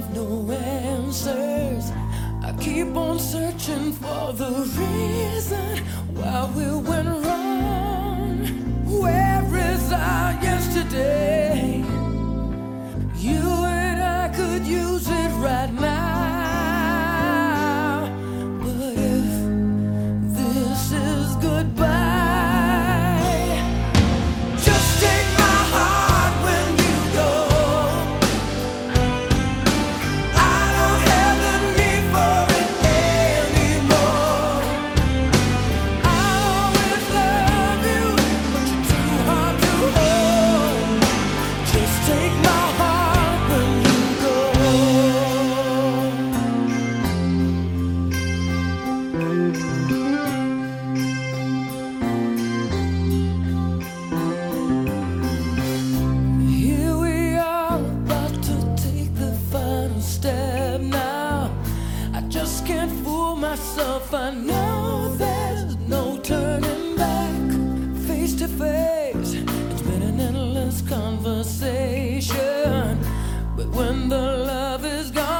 have no answers. I keep on searching for the reason why we were. love is gone.